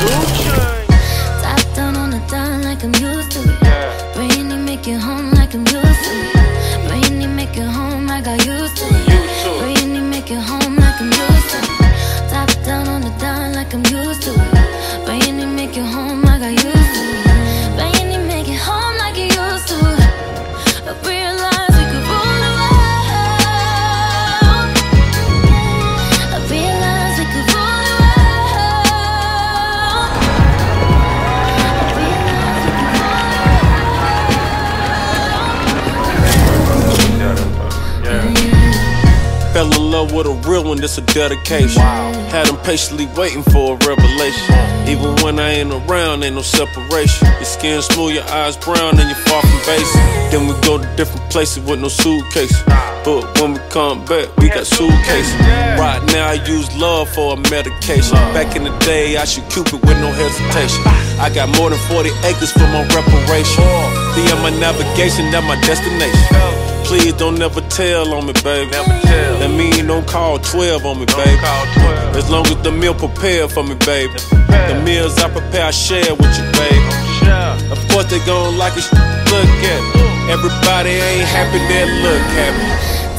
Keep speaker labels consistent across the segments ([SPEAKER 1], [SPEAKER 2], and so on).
[SPEAKER 1] Top
[SPEAKER 2] with a real one, this a dedication. Had them patiently waiting for a revelation. Even when I ain't around, ain't no separation. Your skin smooth, your eyes brown, and you're far from basic. Then we go to different places with no suitcase. But when we come back, we got suitcases. Right now, I use love for a medication. Back in the day, I should Cupid with no hesitation. I got more than 40 acres for my reparation. The end my navigation, that my destination. Please don't never tell on me, baby. That mean don't call 12 on me, baby. As long as the meal prepared for me, baby. The meals I prepare, I share with you, baby. Of course they gon' like it, look at it. Everybody ain't happy, they look happy.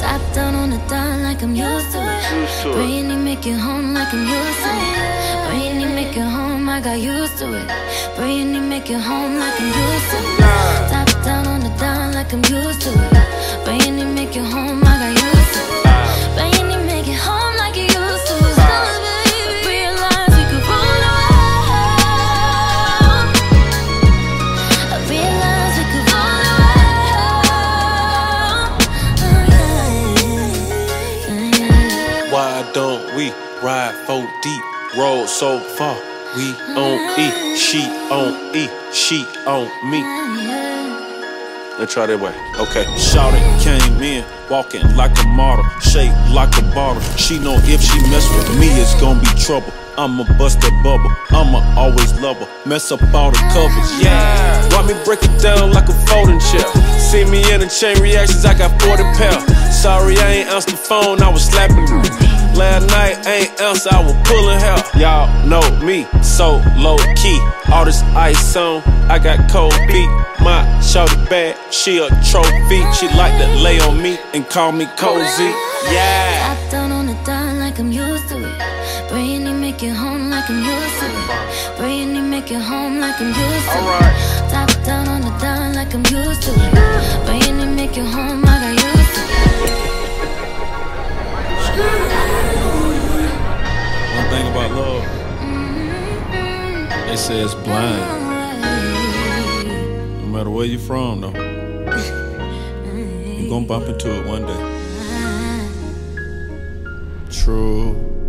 [SPEAKER 1] Top down on the dime like I'm used to it. Brainy make it home like I'm used to it. Brainy make it home like I used to it. Brainy make it home like I'm used to it. Top down on the dime like I'm used to it.
[SPEAKER 2] Why don't we ride four deep? Roll so far, we on E. She on E, she on me. Let's try that way. Okay. Shouted came in, walking like a model, shaped like a bottle. She know if she mess with me, it's gonna be trouble. I'ma bust that bubble, I'ma always love her. Mess up all the covers, yeah. Watch me break it down like a folding chair. See me in the chain reactions, I got 40 pounds. Sorry, I ain't answered the phone, I was slapping. Last night, ain't else, I was pulling hell. Y'all know me, so low key. All this ice on, I got cold feet. My shorty bad, she a trophy. She like to lay on me and call me cozy. Yeah.
[SPEAKER 1] Top down on the dime like I'm used to it. Brainy make it home like I'm used to it. Brainy make it home like I'm used to it. Top down on the dime like I'm used to it. Brainy make it home like I used to it.
[SPEAKER 2] They say it's blind. No matter where you're from, though, you're gonna bump into it one day. True.